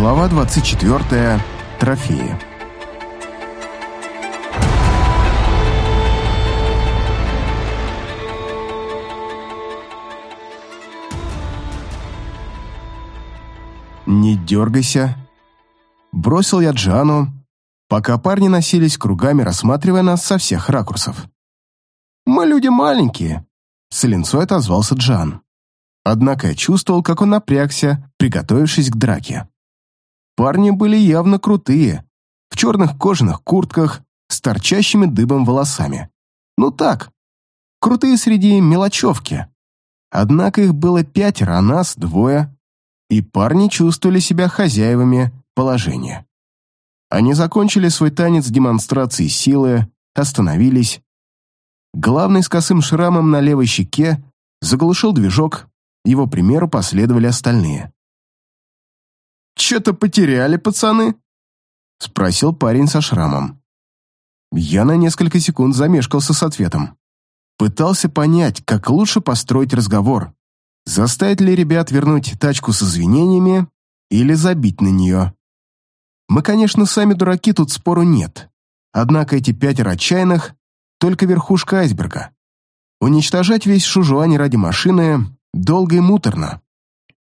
Глава 24. Трофеи. «Не дергайся!» Бросил я Джану, пока парни носились кругами, рассматривая нас со всех ракурсов. «Мы люди маленькие», — с линцой отозвался Джан. Однако я чувствовал, как он напрягся, приготовившись к драке. Парни были явно крутые, в черных кожаных куртках с торчащими дыбом волосами. Ну так, крутые среди мелочевки. Однако их было пятеро, а нас двое, и парни чувствовали себя хозяевами положения. Они закончили свой танец демонстрации силы, остановились. Главный с косым шрамом на левой щеке заглушил движок, его примеру последовали остальные. «Че-то потеряли, пацаны?» — спросил парень со шрамом. Я на несколько секунд замешкался с ответом. Пытался понять, как лучше построить разговор. Заставить ли ребят вернуть тачку с извинениями или забить на нее. Мы, конечно, сами дураки, тут спору нет. Однако эти пятеро отчаянных — только верхушка айсберга. Уничтожать весь Шужуань ради машины долго и муторно.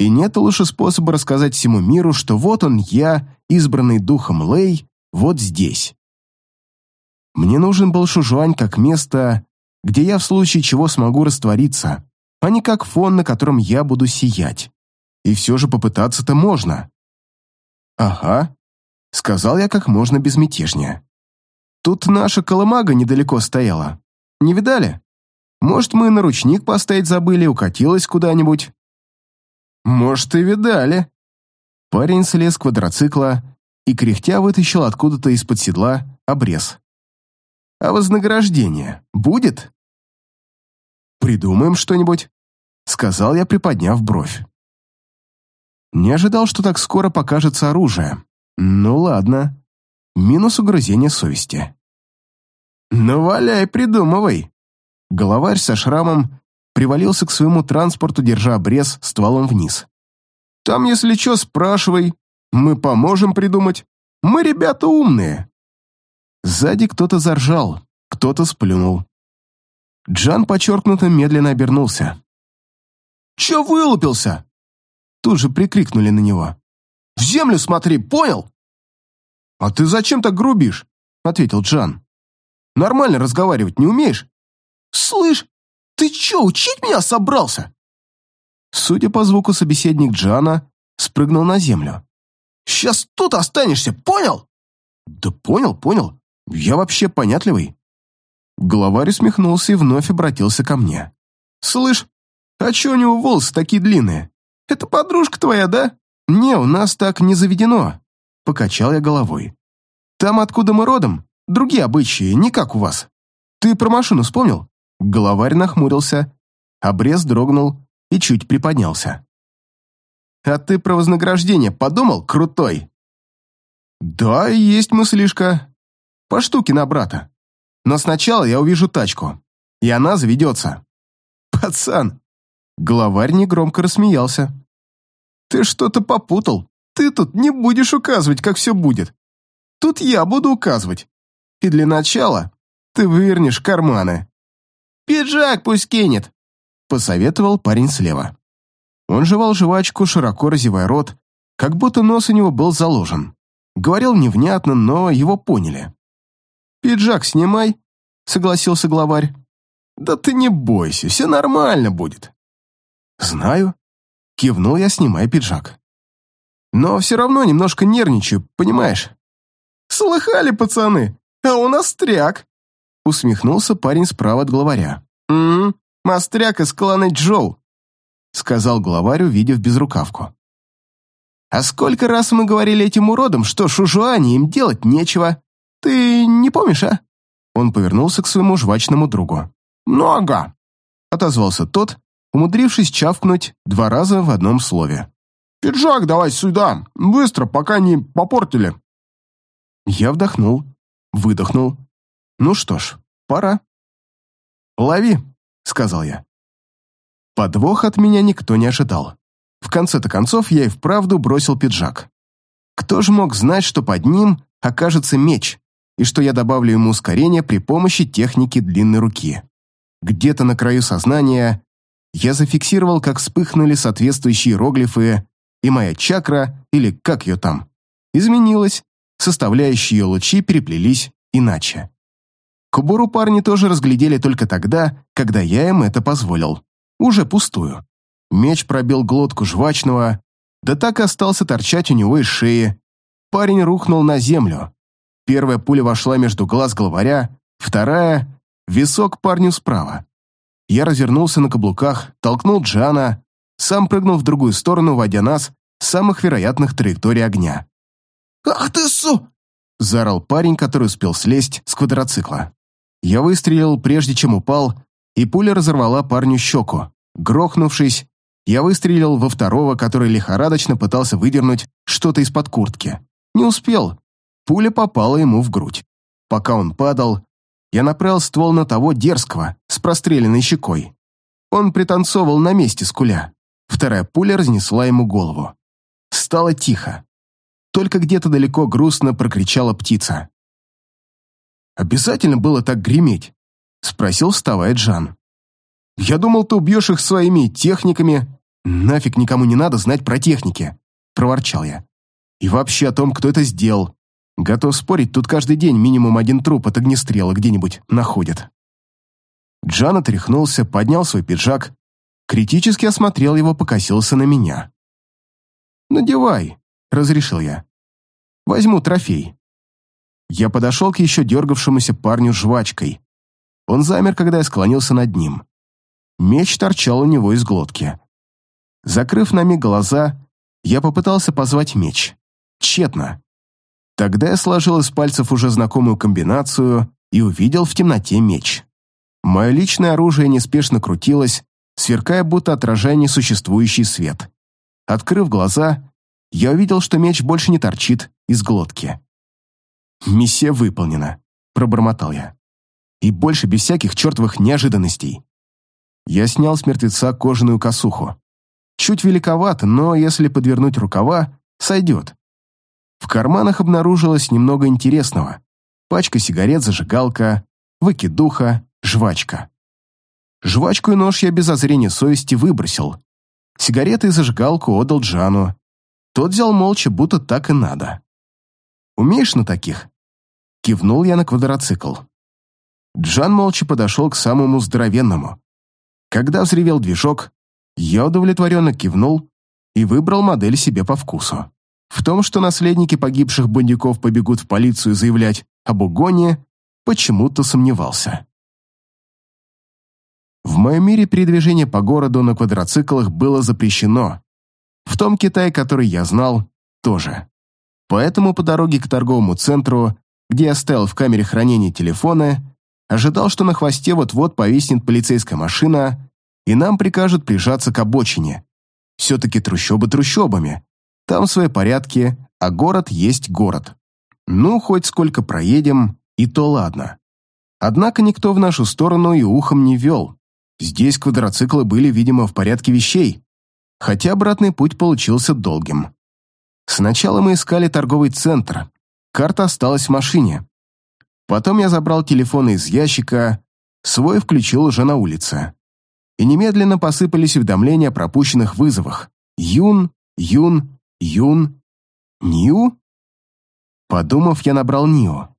И нет лучше способа рассказать всему миру, что вот он, я, избранный духом Лэй, вот здесь. Мне нужен был Шужуань как место, где я в случае чего смогу раствориться, а не как фон, на котором я буду сиять. И все же попытаться-то можно. Ага, сказал я как можно безмятежнее. Тут наша колымага недалеко стояла. Не видали? Может, мы на ручник поставить забыли, укатилась куда-нибудь? «Может, и видали». Парень слез с квадроцикла и, кряхтя, вытащил откуда-то из-под седла обрез. «А вознаграждение будет?» «Придумаем что-нибудь», — сказал я, приподняв бровь. Не ожидал, что так скоро покажется оружие. Ну ладно. Минус угрызение совести. «Ну, валяй, придумывай!» Головарь со шрамом привалился к своему транспорту, держа обрез стволом вниз. «Там, если что, спрашивай. Мы поможем придумать. Мы ребята умные». Сзади кто-то заржал, кто-то сплюнул. Джан подчеркнуто медленно обернулся. «Че вылупился?» Тут же прикрикнули на него. «В землю смотри, понял?» «А ты зачем так грубишь?» — ответил Джан. «Нормально разговаривать не умеешь?» «Слышь, «Ты чё, учить меня собрался?» Судя по звуку, собеседник Джана спрыгнул на землю. «Сейчас тут останешься, понял?» «Да понял, понял. Я вообще понятливый». Главарь усмехнулся и вновь обратился ко мне. «Слышь, а чё у него волосы такие длинные? Это подружка твоя, да?» «Не, у нас так не заведено», — покачал я головой. «Там, откуда мы родом, другие обычаи, не как у вас. Ты про машину вспомнил?» Головарь нахмурился, обрез дрогнул и чуть приподнялся. «А ты про вознаграждение подумал, крутой?» «Да, есть мыслишка. По штуке на брата. Но сначала я увижу тачку, и она заведется». «Пацан!» Главарь негромко рассмеялся. «Ты что-то попутал. Ты тут не будешь указывать, как все будет. Тут я буду указывать. И для начала ты вывернешь карманы». «Пиджак пусть кинет», — посоветовал парень слева. Он жевал жвачку, широко разевая рот, как будто нос у него был заложен. Говорил невнятно, но его поняли. «Пиджак снимай», — согласился главарь. «Да ты не бойся, все нормально будет». «Знаю», — кивнул я, снимая пиджак. «Но все равно немножко нервничаю, понимаешь?» «Слыхали, пацаны, а у нас стряк», усмехнулся парень справа от главаря. «М-м, мостряк из клана Джоу», сказал главарь, увидев безрукавку. «А сколько раз мы говорили этим уродам, что шужуане им делать нечего? Ты не помнишь, а?» Он повернулся к своему жвачному другу. «Много», — отозвался тот, умудрившись чавкнуть два раза в одном слове. «Пиджак давай сюда, быстро, пока не попортили». Я вдохнул, выдохнул ну что ж, пора. «Лови», — сказал я. Подвох от меня никто не ожидал. В конце-то концов я и вправду бросил пиджак. Кто же мог знать, что под ним окажется меч, и что я добавлю ему ускорение при помощи техники длинной руки? Где-то на краю сознания я зафиксировал, как вспыхнули соответствующие иероглифы, и моя чакра, или как ее там, изменилась, составляющие ее лучи переплелись иначе. Кубуру парни тоже разглядели только тогда, когда я им это позволил. Уже пустую. Меч пробил глотку жвачного, да так и остался торчать у него из шеи. Парень рухнул на землю. Первая пуля вошла между глаз главаря, вторая — висок парню справа. Я развернулся на каблуках, толкнул Джана, сам прыгнул в другую сторону, водя нас с самых вероятных траекторий огня. «Ах ты, су!» — заорал парень, который успел слезть с квадроцикла. Я выстрелил, прежде чем упал, и пуля разорвала парню щеку. Грохнувшись, я выстрелил во второго, который лихорадочно пытался выдернуть что-то из-под куртки. Не успел. Пуля попала ему в грудь. Пока он падал, я направил ствол на того дерзкого, с простреленной щекой. Он пританцовывал на месте скуля. Вторая пуля разнесла ему голову. Стало тихо. Только где-то далеко грустно прокричала птица. «Обязательно было так греметь?» — спросил, вставая Джан. «Я думал, ты убьешь их своими техниками. Нафиг никому не надо знать про техники», — проворчал я. «И вообще о том, кто это сделал. Готов спорить, тут каждый день минимум один труп от огнестрела где-нибудь находят». Джан отряхнулся, поднял свой пиджак, критически осмотрел его, покосился на меня. «Надевай», — разрешил я. «Возьму трофей». Я подошел к еще дергавшемуся парню жвачкой. Он замер, когда я склонился над ним. Меч торчал у него из глотки. Закрыв на миг глаза, я попытался позвать меч. Тщетно. Тогда я сложил из пальцев уже знакомую комбинацию и увидел в темноте меч. Мое личное оружие неспешно крутилось, сверкая, будто отражая несуществующий свет. Открыв глаза, я увидел, что меч больше не торчит из глотки. «Миссия выполнена», — пробормотал я. «И больше без всяких чертовых неожиданностей». Я снял с мертвеца кожаную косуху. Чуть великовато, но если подвернуть рукава, сойдет. В карманах обнаружилось немного интересного. Пачка сигарет, зажигалка, выкидуха, жвачка. Жвачку и нож я без озрения совести выбросил. Сигареты и зажигалку отдал Джану. Тот взял молча, будто так и надо. Умеешь на таких?» Кивнул я на квадроцикл. Джан молча подошел к самому здоровенному. Когда взревел движок, я удовлетворенно кивнул и выбрал модель себе по вкусу. В том, что наследники погибших бандюков побегут в полицию заявлять об угоне, почему-то сомневался. В моем мире передвижение по городу на квадроциклах было запрещено. В том Китае, который я знал, тоже. Поэтому по дороге к торговому центру, где я стоял в камере хранения телефона, ожидал, что на хвосте вот-вот повиснет полицейская машина, и нам прикажут прижаться к обочине. Все-таки трущобы трущобами. Там свои порядки, а город есть город. Ну, хоть сколько проедем, и то ладно. Однако никто в нашу сторону и ухом не вел. Здесь квадроциклы были, видимо, в порядке вещей, хотя обратный путь получился долгим. Сначала мы искали торговый центр. Карта осталась в машине. Потом я забрал телефон из ящика, свой включил уже на улице. И немедленно посыпались уведомления о пропущенных вызовах. Юн, Юн, Юн, Нью? Подумав, я набрал Нио.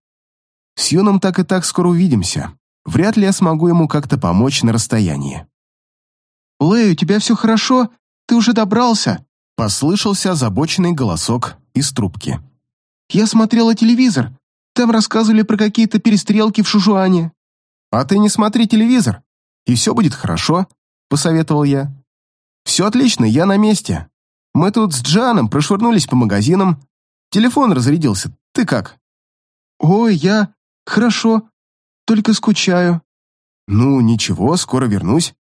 С Юном так и так скоро увидимся. Вряд ли я смогу ему как-то помочь на расстоянии. «Лэй, у тебя все хорошо? Ты уже добрался?» Послышался озабоченный голосок из трубки. «Я смотрела телевизор. Там рассказывали про какие-то перестрелки в Шужуане». «А ты не смотри телевизор, и все будет хорошо», — посоветовал я. «Все отлично, я на месте. Мы тут с Джаном прошвырнулись по магазинам. Телефон разрядился. Ты как?» «Ой, я... Хорошо. Только скучаю». «Ну, ничего, скоро вернусь.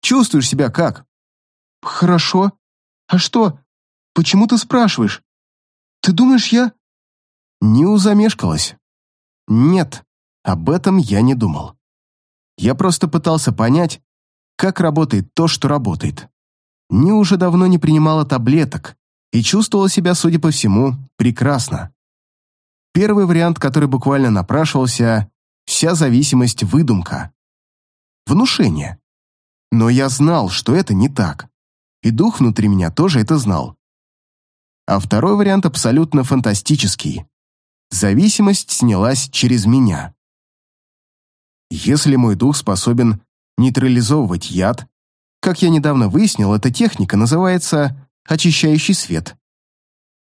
Чувствуешь себя как?» «Хорошо. А что? Почему ты спрашиваешь? Ты думаешь, я...» Нью замешкалась. «Нет, об этом я не думал. Я просто пытался понять, как работает то, что работает. Нью уже давно не принимала таблеток, и чувствовала себя, судя по всему, прекрасно. Первый вариант, который буквально напрашивался, вся зависимость – выдумка. Внушение. Но я знал, что это не так. И дух внутри меня тоже это знал. А второй вариант абсолютно фантастический. Зависимость снялась через меня. Если мой дух способен нейтрализовывать яд, как я недавно выяснил, эта техника называется очищающий свет,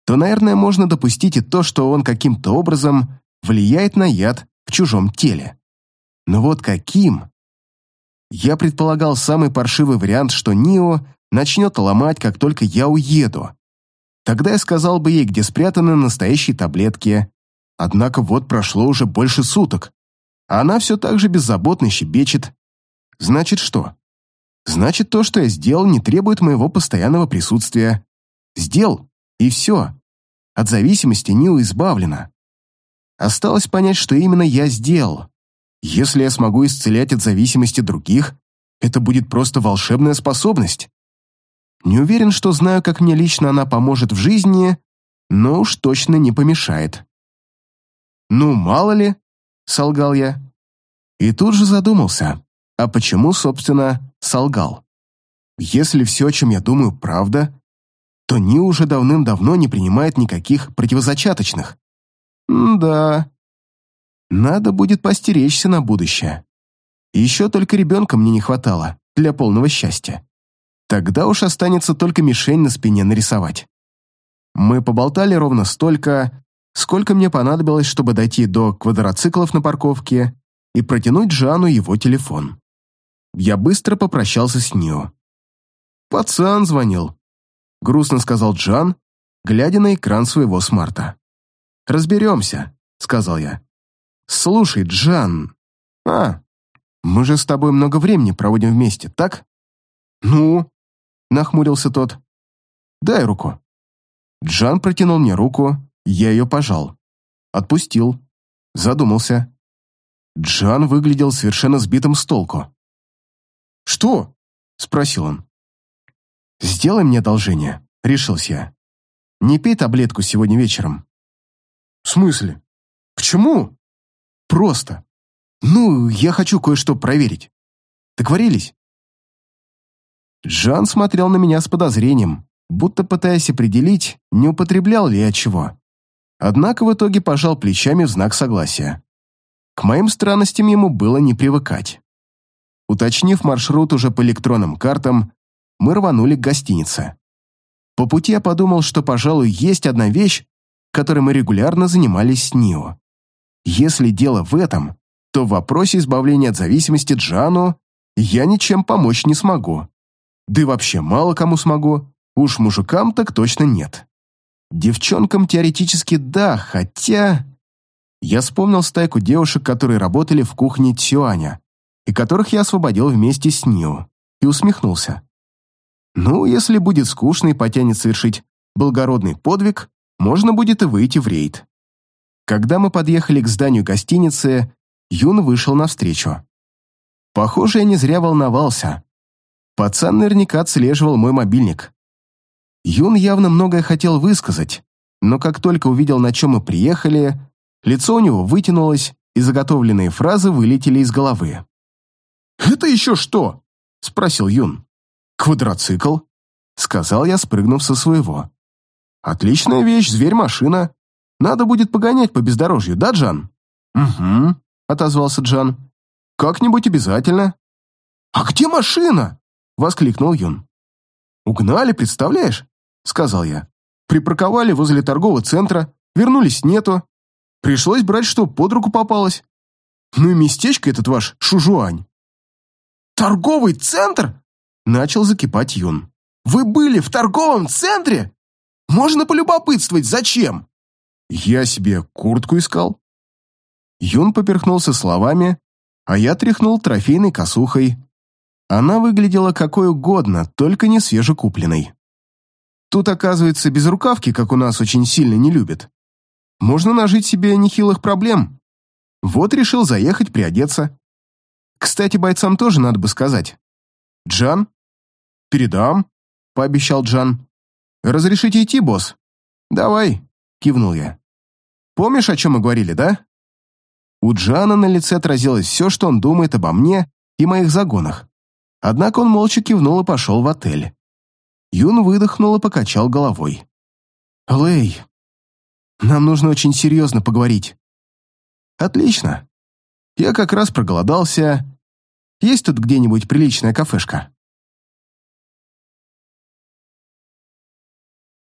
то, наверное, можно допустить и то, что он каким-то образом влияет на яд в чужом теле. Но вот каким? Я предполагал самый паршивый вариант, что Нио начнет ломать, как только я уеду. Тогда я сказал бы ей, где спрятаны настоящие таблетки. Однако вот прошло уже больше суток, а она все так же беззаботно щебечет. Значит что? Значит, то, что я сделал, не требует моего постоянного присутствия. Сделал, и все. От зависимости Нио избавлена. Осталось понять, что именно я сделал. Если я смогу исцелять от зависимости других, это будет просто волшебная способность. Не уверен, что знаю, как мне лично она поможет в жизни, но уж точно не помешает. «Ну, мало ли», — солгал я. И тут же задумался, а почему, собственно, солгал? Если все, о чем я думаю, правда, то Ни уже давным-давно не принимает никаких противозачаточных. М да. Надо будет постеречься на будущее. Еще только ребенка мне не хватало для полного счастья. Тогда уж останется только мишень на спине нарисовать. Мы поболтали ровно столько, сколько мне понадобилось, чтобы дойти до квадроциклов на парковке и протянуть Жану его телефон. Я быстро попрощался с Нио. «Пацан звонил», — грустно сказал Джан, глядя на экран своего смарта. «Разберемся», — сказал я. «Слушай, Джан...» «А, мы же с тобой много времени проводим вместе, так?» «Ну?» — нахмурился тот. «Дай руку». Джан протянул мне руку, я ее пожал. Отпустил. Задумался. Джан выглядел совершенно сбитым с толку. «Что?» — спросил он. «Сделай мне одолжение», — решился я. «Не пей таблетку сегодня вечером». «В смысле? Почему?» «Просто. Ну, я хочу кое-что проверить. Договорились?» Джан смотрел на меня с подозрением, будто пытаясь определить, не употреблял ли я чего. Однако в итоге пожал плечами в знак согласия. К моим странностям ему было не привыкать. Уточнив маршрут уже по электронным картам, мы рванули к гостинице. По пути я подумал, что, пожалуй, есть одна вещь, которой мы регулярно занимались с Нио. Если дело в этом, то в вопросе избавления от зависимости Джану я ничем помочь не смогу. Да и вообще мало кому смогу, уж мужикам так точно нет. Девчонкам теоретически да, хотя... Я вспомнил стайку девушек, которые работали в кухне Цюаня, и которых я освободил вместе с Нио, и усмехнулся. Ну, если будет скучно и потянет совершить благородный подвиг, можно будет и выйти в рейд. Когда мы подъехали к зданию гостиницы, Юн вышел навстречу. Похоже, я не зря волновался. Пацан наверняка отслеживал мой мобильник. Юн явно многое хотел высказать, но как только увидел, на чем мы приехали, лицо у него вытянулось, и заготовленные фразы вылетели из головы. «Это еще что?» — спросил Юн. «Квадроцикл», — сказал я, спрыгнув со своего. «Отличная вещь, зверь-машина. Надо будет погонять по бездорожью, да, Джан?» «Угу», — отозвался Джан. «Как-нибудь обязательно». «А где машина?» — воскликнул Юн. «Угнали, представляешь?» — сказал я. «Припарковали возле торгового центра, вернулись нету. Пришлось брать, что под руку попалось. Ну и местечко этот ваш Шужуань». «Торговый центр?» — начал закипать Юн. «Вы были в торговом центре? Можно полюбопытствовать, зачем?» «Я себе куртку искал». Юн поперхнулся словами, а я тряхнул трофейной косухой. Она выглядела какой угодно, только не свежекупленной. Тут, оказывается, без рукавки, как у нас очень сильно не любят. Можно нажить себе нехилых проблем. Вот решил заехать приодеться. Кстати, бойцам тоже надо бы сказать. «Джан?» «Передам», — пообещал Джан. «Разрешите идти, босс?» «Давай», — кивнул я. «Помнишь, о чем мы говорили, да?» У Джана на лице отразилось все, что он думает обо мне и моих загонах. Однако он молча кивнул и пошел в отель. Юн выдохнул и покачал головой. «Лэй, нам нужно очень серьезно поговорить». «Отлично. Я как раз проголодался. Есть тут где-нибудь приличная кафешка?»